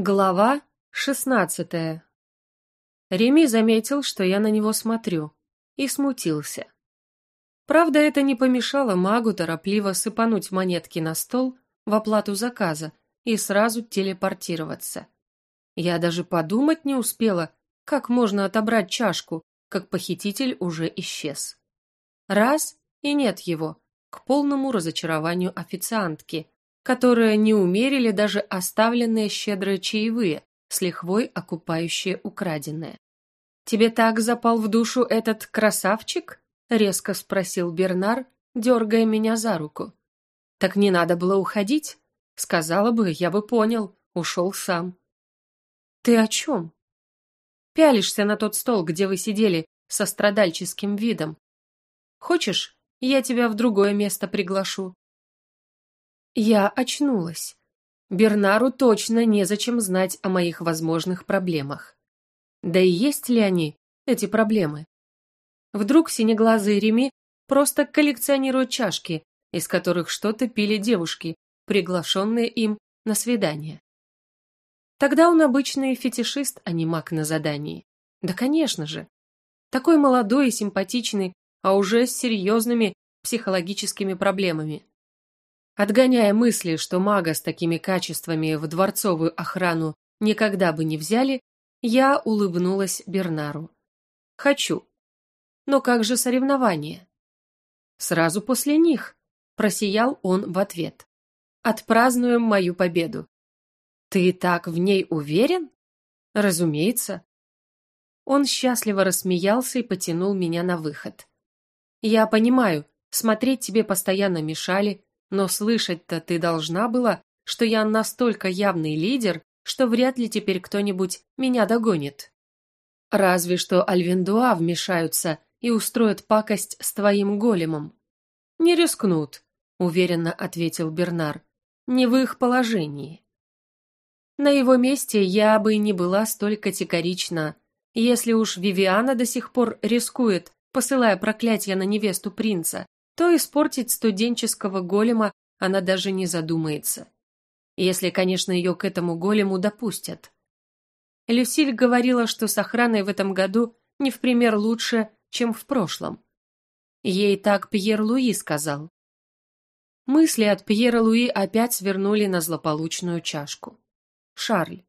Глава шестнадцатая. Реми заметил, что я на него смотрю, и смутился. Правда, это не помешало магу торопливо сыпануть монетки на стол в оплату заказа и сразу телепортироваться. Я даже подумать не успела, как можно отобрать чашку, как похититель уже исчез. Раз, и нет его, к полному разочарованию официантки, которые не умерили даже оставленные щедрые чаевые, с лихвой окупающие украденное. «Тебе так запал в душу этот красавчик?» — резко спросил Бернар, дергая меня за руку. «Так не надо было уходить?» «Сказала бы, я бы понял, ушел сам». «Ты о чем?» «Пялишься на тот стол, где вы сидели, со страдальческим видом. Хочешь, я тебя в другое место приглашу?» Я очнулась. Бернару точно незачем знать о моих возможных проблемах. Да и есть ли они, эти проблемы? Вдруг синеглазые Реми просто коллекционируют чашки, из которых что-то пили девушки, приглашенные им на свидание. Тогда он обычный фетишист, а не маг на задании. Да, конечно же. Такой молодой и симпатичный, а уже с серьезными психологическими проблемами. Отгоняя мысли, что мага с такими качествами в дворцовую охрану никогда бы не взяли, я улыбнулась Бернару. «Хочу. Но как же соревнования?» «Сразу после них», – просиял он в ответ. «Отпразднуем мою победу». «Ты так в ней уверен?» «Разумеется». Он счастливо рассмеялся и потянул меня на выход. «Я понимаю, смотреть тебе постоянно мешали, но слышать-то ты должна была, что я настолько явный лидер, что вряд ли теперь кто-нибудь меня догонит. Разве что Альвендуа вмешаются и устроят пакость с твоим големом. Не рискнут, уверенно ответил Бернар. Не в их положении. На его месте я бы не была столь категорична. Если уж Вивиана до сих пор рискует, посылая проклятие на невесту принца, то испортить студенческого голема она даже не задумается. Если, конечно, ее к этому голему допустят. Люсиль говорила, что с охраной в этом году не в пример лучше, чем в прошлом. Ей так Пьер Луи сказал. Мысли от Пьера Луи опять свернули на злополучную чашку. Шарль.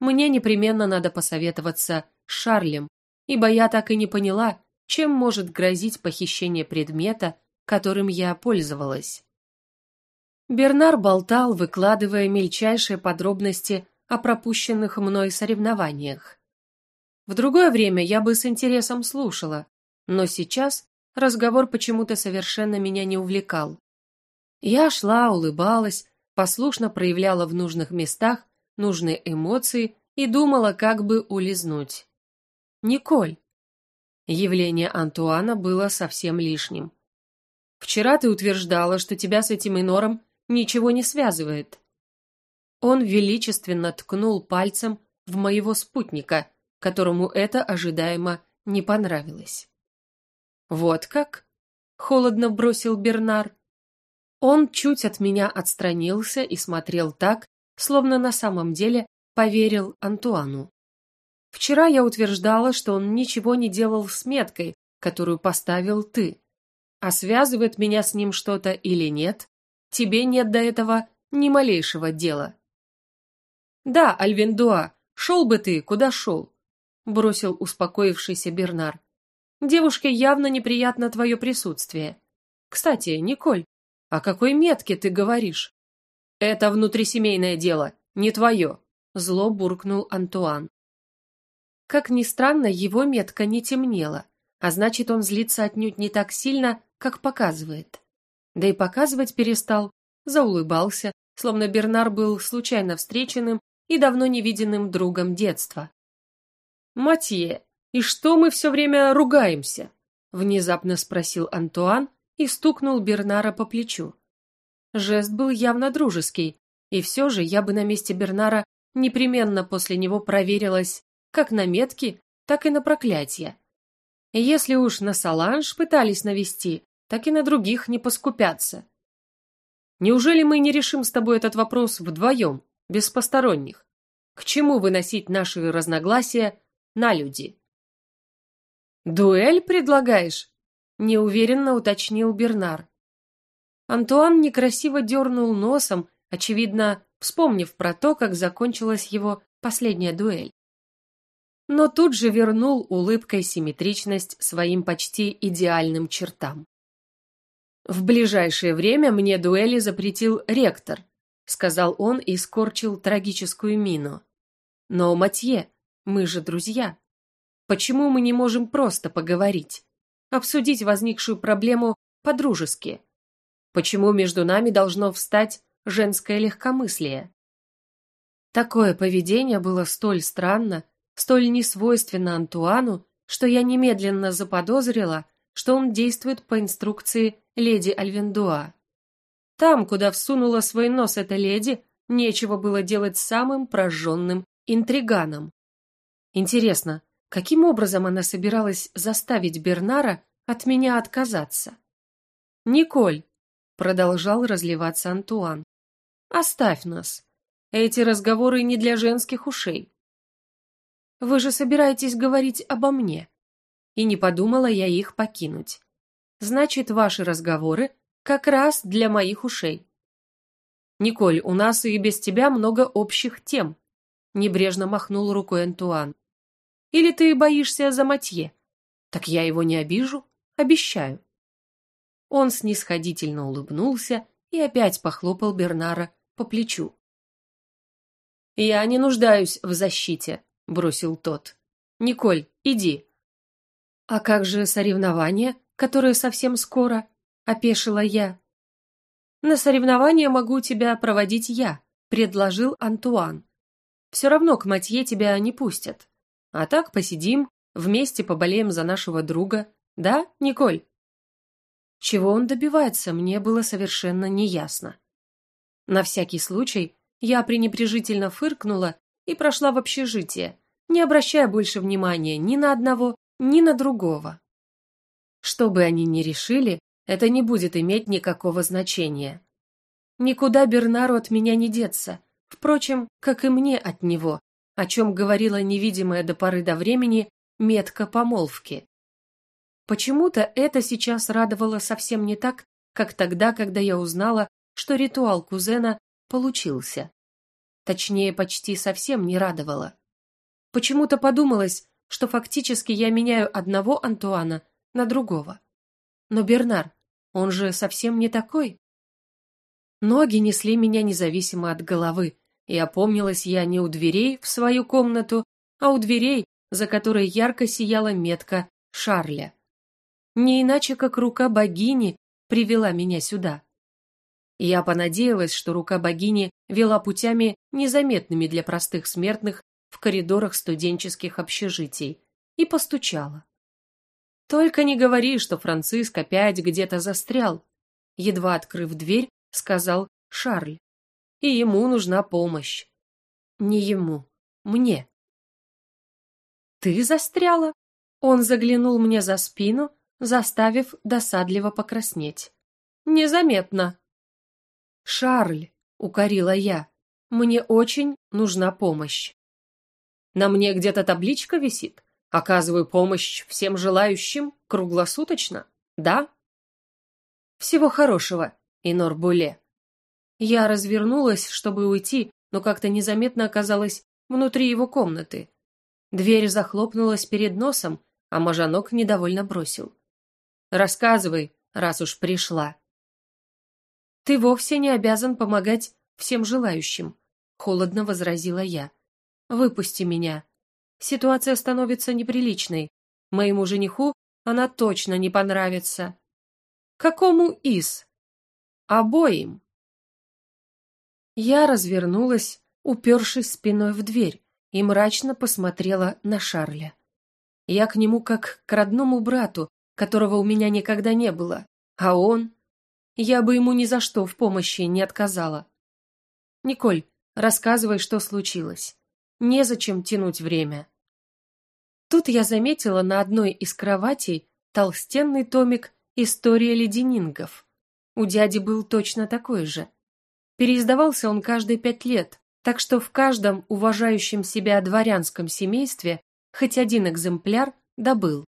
Мне непременно надо посоветоваться с Шарлем, ибо я так и не поняла, чем может грозить похищение предмета, которым я пользовалась. Бернар болтал, выкладывая мельчайшие подробности о пропущенных мной соревнованиях. В другое время я бы с интересом слушала, но сейчас разговор почему-то совершенно меня не увлекал. Я шла, улыбалась, послушно проявляла в нужных местах нужные эмоции и думала, как бы улизнуть. Николь. Явление Антуана было совсем лишним. Вчера ты утверждала, что тебя с этим инором ничего не связывает. Он величественно ткнул пальцем в моего спутника, которому это ожидаемо не понравилось. Вот как? холодно бросил Бернар. Он чуть от меня отстранился и смотрел так, словно на самом деле поверил Антуану. Вчера я утверждала, что он ничего не делал с меткой, которую поставил ты. А связывает меня с ним что-то или нет, тебе нет до этого ни малейшего дела. Да, Альвендуа, шел бы ты, куда шел, бросил успокоившийся Бернар. Девушке явно неприятно твое присутствие. Кстати, Николь, о какой метке ты говоришь? Это внутрисемейное дело, не твое, зло буркнул Антуан. Как ни странно, его метка не темнела, а значит, он злится отнюдь не так сильно, как показывает. Да и показывать перестал, заулыбался, словно Бернар был случайно встреченным и давно невиденным другом детства. «Матье, и что мы все время ругаемся?» внезапно спросил Антуан и стукнул Бернара по плечу. Жест был явно дружеский, и все же я бы на месте Бернара непременно после него проверилась как на метки, так и на проклятия. Если уж на Саланж пытались навести, так и на других не поскупятся. Неужели мы не решим с тобой этот вопрос вдвоем, без посторонних? к чему выносить наши разногласия на люди. «Дуэль предлагаешь?» – неуверенно уточнил Бернар. Антуан некрасиво дернул носом, очевидно, вспомнив про то, как закончилась его последняя дуэль. Но тут же вернул улыбкой симметричность своим почти идеальным чертам. «В ближайшее время мне дуэли запретил ректор», сказал он и скорчил трагическую мину. «Но, Матье, мы же друзья. Почему мы не можем просто поговорить? Обсудить возникшую проблему по-дружески? Почему между нами должно встать женское легкомыслие?» Такое поведение было столь странно, столь несвойственно Антуану, что я немедленно заподозрила, что он действует по инструкции леди Альвендуа. Там, куда всунула свой нос эта леди, нечего было делать самым прожженным интриганом. Интересно, каким образом она собиралась заставить Бернара от меня отказаться? «Николь», — продолжал разливаться Антуан, — «оставь нас. Эти разговоры не для женских ушей. Вы же собираетесь говорить обо мне. И не подумала я их покинуть. Значит, ваши разговоры как раз для моих ушей. Николь, у нас и без тебя много общих тем. Небрежно махнул рукой Антуан. Или ты боишься за Матье? Так я его не обижу, обещаю. Он снисходительно улыбнулся и опять похлопал Бернара по плечу. «Я не нуждаюсь в защите», — бросил тот. «Николь, иди». «А как же соревнования, которые совсем скоро?» — опешила я. «На соревнования могу тебя проводить я», — предложил Антуан. «Все равно к Матье тебя не пустят. А так посидим, вместе поболеем за нашего друга. Да, Николь?» Чего он добивается, мне было совершенно неясно. На всякий случай я пренебрежительно фыркнула и прошла в общежитие, не обращая больше внимания ни на одного, ни на другого. Что бы они ни решили, это не будет иметь никакого значения. Никуда Бернару от меня не деться, впрочем, как и мне от него, о чем говорила невидимая до поры до времени метка помолвки. Почему-то это сейчас радовало совсем не так, как тогда, когда я узнала, что ритуал кузена получился. Точнее, почти совсем не радовало. Почему-то подумалось, что фактически я меняю одного Антуана на другого. Но Бернар, он же совсем не такой. Ноги несли меня независимо от головы, и опомнилась я не у дверей в свою комнату, а у дверей, за которой ярко сияла метка Шарля. Не иначе, как рука богини привела меня сюда. Я понадеялась, что рука богини вела путями, незаметными для простых смертных, коридорах студенческих общежитий, и постучала. «Только не говори, что Франциск опять где-то застрял», едва открыв дверь, сказал Шарль. «И ему нужна помощь». «Не ему, мне». «Ты застряла?» Он заглянул мне за спину, заставив досадливо покраснеть. «Незаметно». «Шарль», — укорила я, — «мне очень нужна помощь». «На мне где-то табличка висит? Оказываю помощь всем желающим круглосуточно, да?» «Всего хорошего, Инор Буле». Я развернулась, чтобы уйти, но как-то незаметно оказалась внутри его комнаты. Дверь захлопнулась перед носом, а Мажанок недовольно бросил. «Рассказывай, раз уж пришла». «Ты вовсе не обязан помогать всем желающим», — холодно возразила я. «Выпусти меня. Ситуация становится неприличной. Моему жениху она точно не понравится». «Какому из?» «Обоим». Я развернулась, упершись спиной в дверь, и мрачно посмотрела на Шарля. Я к нему как к родному брату, которого у меня никогда не было, а он я бы ему ни за что в помощи не отказала. Николь, рассказывай, что случилось. Незачем тянуть время. Тут я заметила на одной из кроватей толстенный томик «История леденингов». У дяди был точно такой же. Переиздавался он каждые пять лет, Так что в каждом уважающем себя дворянском семействе хоть один экземпляр добыл.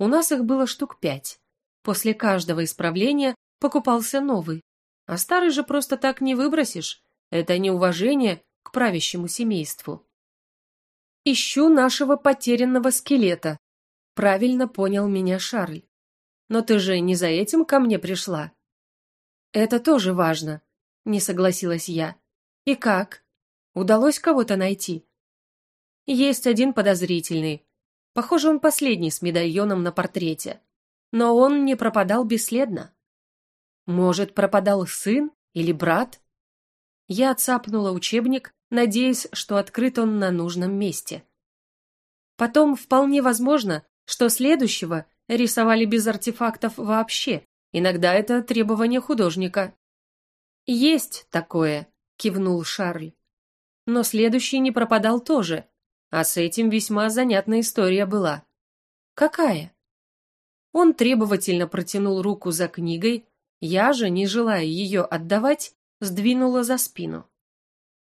У нас их было штук пять. После каждого исправления покупался новый. А старый же просто так не выбросишь. Это неуважение к правящему семейству. «Ищу нашего потерянного скелета», — правильно понял меня Шарль. «Но ты же не за этим ко мне пришла?» «Это тоже важно», — не согласилась я. «И как? Удалось кого-то найти?» «Есть один подозрительный. Похоже, он последний с медальоном на портрете. Но он не пропадал бесследно. Может, пропадал сын или брат?» Я цапнула учебник надеясь, что открыт он на нужном месте. Потом вполне возможно, что следующего рисовали без артефактов вообще. Иногда это требование художника. «Есть такое», — кивнул Шарль. Но следующий не пропадал тоже, а с этим весьма занятная история была. «Какая?» Он требовательно протянул руку за книгой, я же, не желая ее отдавать, сдвинула за спину.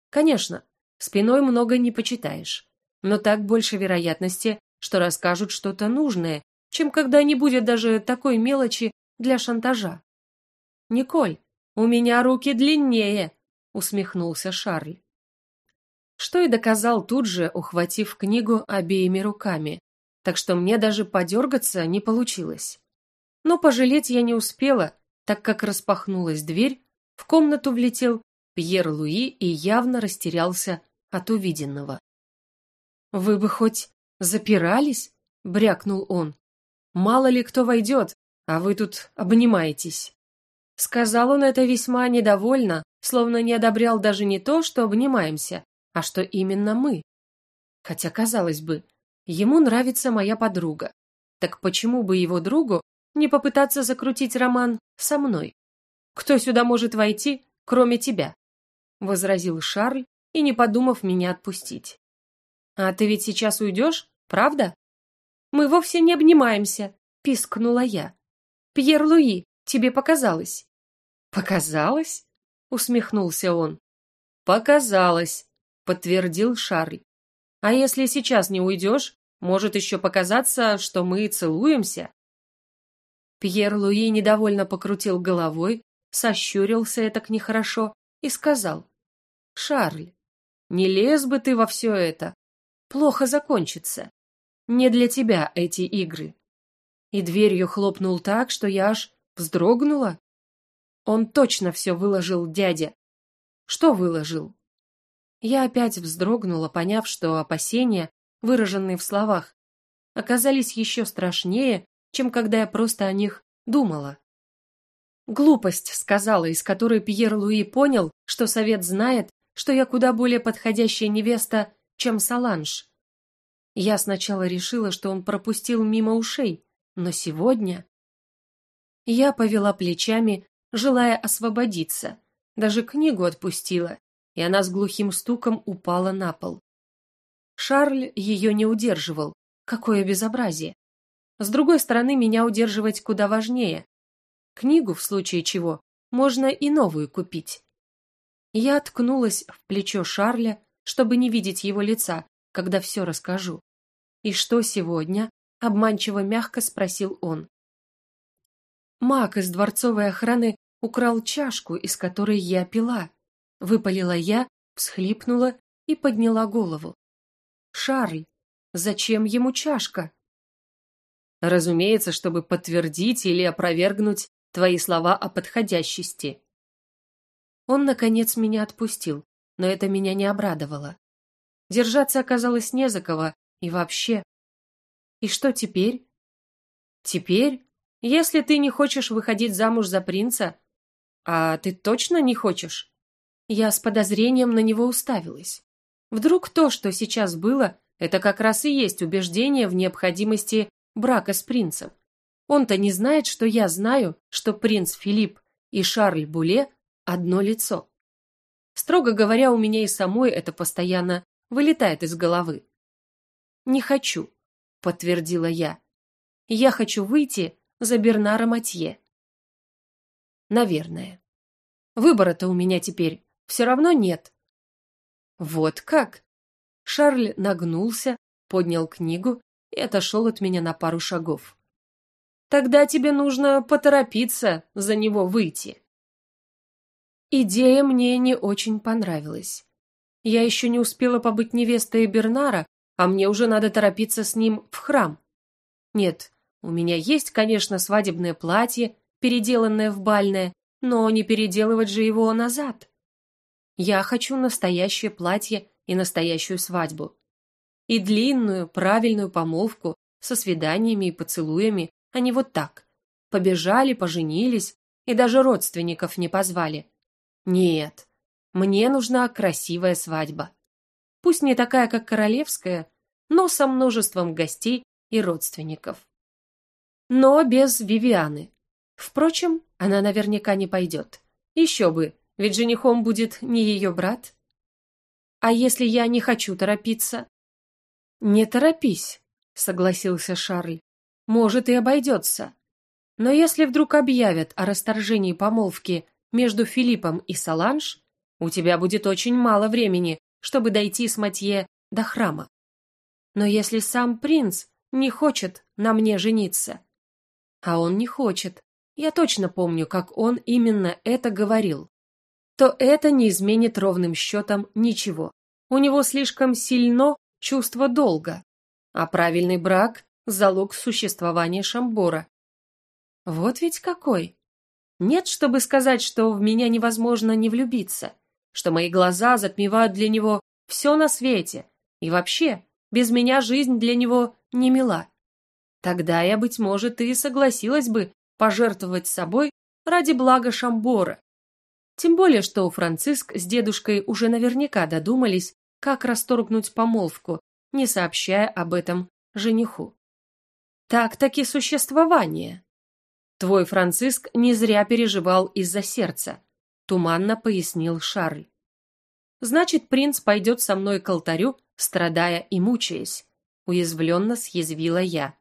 Конечно, спиной много не почитаешь, но так больше вероятности, что расскажут что-то нужное, чем когда не будет даже такой мелочи для шантажа. «Николь, у меня руки длиннее», — усмехнулся Шарль. Что и доказал тут же, ухватив книгу обеими руками, так что мне даже подергаться не получилось. Но пожалеть я не успела, так как распахнулась дверь, в комнату влетел Пьер Луи и явно растерялся от увиденного. «Вы бы хоть запирались?» — брякнул он. «Мало ли кто войдет, а вы тут обнимаетесь». Сказал он это весьма недовольно, словно не одобрял даже не то, что обнимаемся, а что именно мы. Хотя, казалось бы, ему нравится моя подруга. Так почему бы его другу не попытаться закрутить роман со мной? Кто сюда может войти, кроме тебя? — возразил Шарль и не подумав меня отпустить. «А ты ведь сейчас уйдешь, правда?» «Мы вовсе не обнимаемся», — пискнула я. «Пьер Луи, тебе показалось». «Показалось?» — усмехнулся он. «Показалось», — подтвердил Шарль. «А если сейчас не уйдешь, может еще показаться, что мы целуемся?» Пьер Луи недовольно покрутил головой, сощурился это к нехорошо и сказал. «Шарль, не лез бы ты во все это. Плохо закончится. Не для тебя эти игры». И дверью хлопнул так, что я аж вздрогнула. Он точно все выложил дядя. Что выложил? Я опять вздрогнула, поняв, что опасения, выраженные в словах, оказались еще страшнее, чем когда я просто о них думала. Глупость сказала, из которой Пьер Луи понял, что совет знает, что я куда более подходящая невеста, чем Саланж. Я сначала решила, что он пропустил мимо ушей, но сегодня... Я повела плечами, желая освободиться. Даже книгу отпустила, и она с глухим стуком упала на пол. Шарль ее не удерживал. Какое безобразие! С другой стороны, меня удерживать куда важнее. Книгу, в случае чего, можно и новую купить. Я ткнулась в плечо Шарля, чтобы не видеть его лица, когда все расскажу. «И что сегодня?» — обманчиво мягко спросил он. Маг из дворцовой охраны украл чашку, из которой я пила. Выпалила я, всхлипнула и подняла голову. «Шарль, зачем ему чашка?» Разумеется, чтобы подтвердить или опровергнуть твои слова о подходящести. Он, наконец, меня отпустил, но это меня не обрадовало. Держаться оказалось не за кого, и вообще. И что теперь? Теперь, если ты не хочешь выходить замуж за принца, а ты точно не хочешь? Я с подозрением на него уставилась. Вдруг то, что сейчас было, это как раз и есть убеждение в необходимости брака с принцем. Он-то не знает, что я знаю, что принц Филипп и Шарль Буле одно лицо. Строго говоря, у меня и самой это постоянно вылетает из головы. «Не хочу», — подтвердила я. «Я хочу выйти за Бернара Матье». «Наверное. Выбора-то у меня теперь все равно нет». Вот как? Шарль нагнулся, поднял книгу и отошел от меня на пару шагов. Тогда тебе нужно поторопиться за него выйти. Идея мне не очень понравилась. Я еще не успела побыть невестой Бернара, а мне уже надо торопиться с ним в храм. Нет, у меня есть, конечно, свадебное платье, переделанное в бальное, но не переделывать же его назад. Я хочу настоящее платье и настоящую свадьбу. И длинную, правильную помолвку со свиданиями и поцелуями, не вот так. Побежали, поженились и даже родственников не позвали. Нет, мне нужна красивая свадьба. Пусть не такая, как королевская, но со множеством гостей и родственников. Но без Вивианы. Впрочем, она наверняка не пойдет. Еще бы, ведь женихом будет не ее брат. А если я не хочу торопиться? Не торопись, согласился Шарль. Может и обойдется. Но если вдруг объявят о расторжении помолвки между Филиппом и Саланж, у тебя будет очень мало времени, чтобы дойти с Матье до храма. Но если сам принц не хочет на мне жениться, а он не хочет, я точно помню, как он именно это говорил, то это не изменит ровным счетом ничего. У него слишком сильно чувство долга, а правильный брак – залог существования Шамбора. Вот ведь какой! Нет, чтобы сказать, что в меня невозможно не влюбиться, что мои глаза затмевают для него все на свете, и вообще, без меня жизнь для него не мила. Тогда я, быть может, и согласилась бы пожертвовать собой ради блага Шамбора. Тем более, что Франциск с дедушкой уже наверняка додумались, как расторгнуть помолвку, не сообщая об этом жениху. Так-таки существование. Твой Франциск не зря переживал из-за сердца, туманно пояснил Шарль. Значит, принц пойдет со мной к алтарю, страдая и мучаясь, уязвленно съязвила я.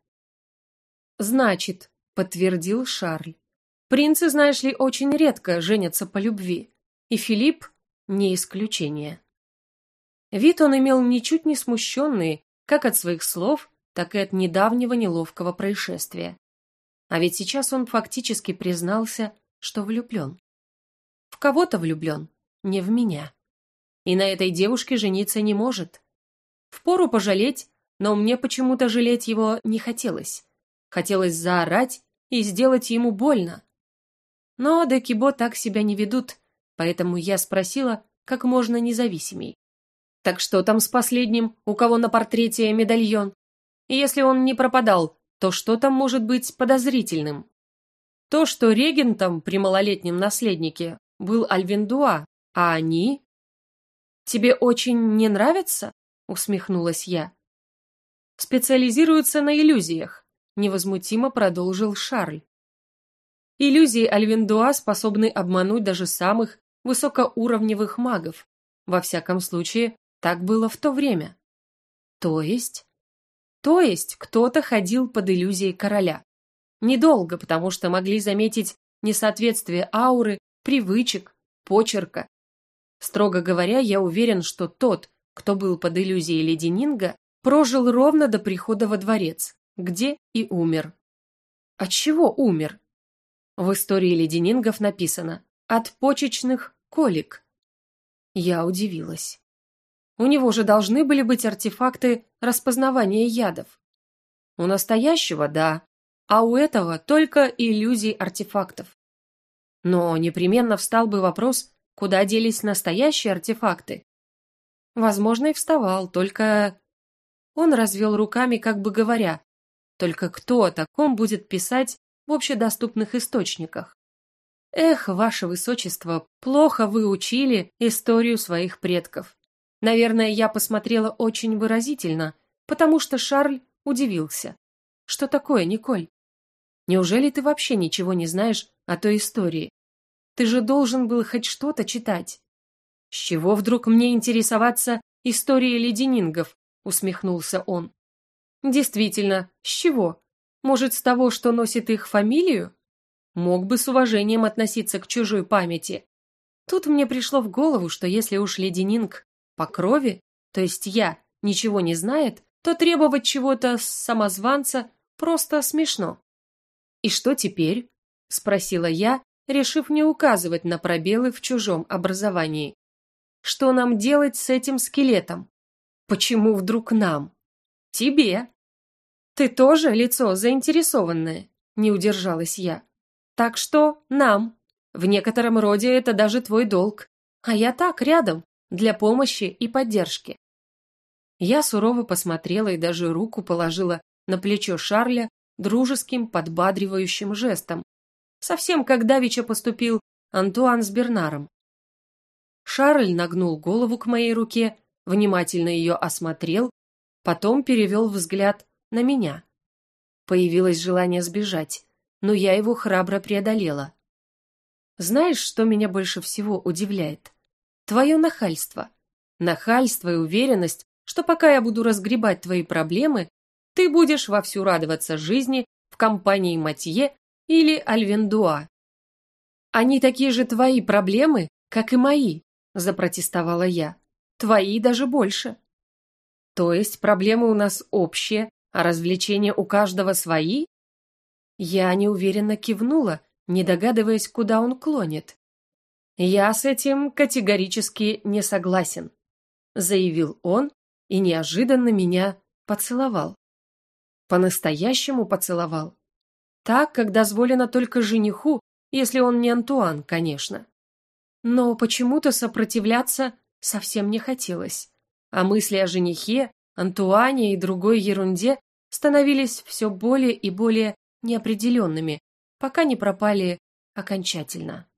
Значит, подтвердил Шарль. Принцы, знаешь ли, очень редко женятся по любви, и Филипп не исключение. Вид он имел ничуть не смущенный, как от своих слов, так и от недавнего неловкого происшествия. А ведь сейчас он фактически признался, что влюблен. В кого-то влюблен, не в меня. И на этой девушке жениться не может. Впору пожалеть, но мне почему-то жалеть его не хотелось. Хотелось заорать и сделать ему больно. Но Декибо так себя не ведут, поэтому я спросила как можно независимей. Так что там с последним, у кого на портрете медальон? Если он не пропадал, то что там может быть подозрительным? То, что регентом при малолетнем наследнике был Альвиндуа, а они... «Тебе очень не нравится?» — усмехнулась я. «Специализируются на иллюзиях невозмутимо продолжил Шарль. Иллюзии Альвиндуа способны обмануть даже самых высокоуровневых магов. Во всяком случае, так было в то время. То есть? То есть кто-то ходил под иллюзией короля. Недолго, потому что могли заметить несоответствие ауры, привычек, почерка. Строго говоря, я уверен, что тот, кто был под иллюзией леди Нинга, прожил ровно до прихода во дворец где и умер. От чего умер? В истории леденингов написано «от почечных колик». Я удивилась. У него же должны были быть артефакты распознавания ядов. У настоящего – да, а у этого только иллюзий артефактов. Но непременно встал бы вопрос, куда делись настоящие артефакты. Возможно, и вставал, только... Он развел руками, как бы говоря, только кто о таком будет писать в общедоступных источниках? Эх, ваше высочество, плохо вы учили историю своих предков. Наверное, я посмотрела очень выразительно, потому что Шарль удивился. Что такое, Николь? Неужели ты вообще ничего не знаешь о той истории? Ты же должен был хоть что-то читать. С чего вдруг мне интересоваться историей леденингов? усмехнулся он. Действительно, с чего? Может, с того, что носит их фамилию? Мог бы с уважением относиться к чужой памяти. Тут мне пришло в голову, что если уж леди Нинг по крови, то есть я, ничего не знает, то требовать чего-то с самозванца просто смешно. «И что теперь?» – спросила я, решив не указывать на пробелы в чужом образовании. «Что нам делать с этим скелетом? Почему вдруг нам? Тебе?» «Ты тоже лицо заинтересованное», – не удержалась я. «Так что нам. В некотором роде это даже твой долг. А я так, рядом, для помощи и поддержки». Я сурово посмотрела и даже руку положила на плечо Шарля дружеским подбадривающим жестом, совсем как давеча поступил Антуан с Бернаром. Шарль нагнул голову к моей руке, внимательно ее осмотрел, потом перевел взгляд на меня. Появилось желание сбежать, но я его храбро преодолела. Знаешь, что меня больше всего удивляет? Твое нахальство. Нахальство и уверенность, что пока я буду разгребать твои проблемы, ты будешь вовсю радоваться жизни в компании Матье или Альвендуа. Они такие же твои проблемы, как и мои, запротестовала я. Твои даже больше. То есть проблемы у нас общие, а развлечения у каждого свои? Я неуверенно кивнула, не догадываясь, куда он клонит. Я с этим категорически не согласен, заявил он и неожиданно меня поцеловал. По-настоящему поцеловал. Так, как дозволено только жениху, если он не Антуан, конечно. Но почему-то сопротивляться совсем не хотелось. А мысли о женихе, Антуане и другой ерунде становились все более и более неопределенными, пока не пропали окончательно.